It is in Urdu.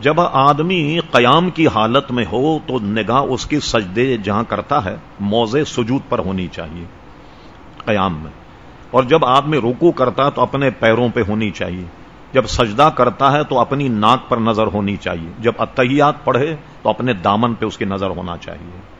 جب آدمی قیام کی حالت میں ہو تو نگاہ اس کی سجدے جہاں کرتا ہے، موزے سجود پر ہونی چاہیے قیام میں۔ اور جب آدمی رکو کرتا ہے تو اپنے پیروں پہ ہونی چاہیے۔ جب سجدہ کرتا ہے تو اپنی ناک پر نظر ہونی چاہیے۔ جب اتحیات پڑھے تو اپنے دامن پہ اس کی نظر ہونا چاہیے۔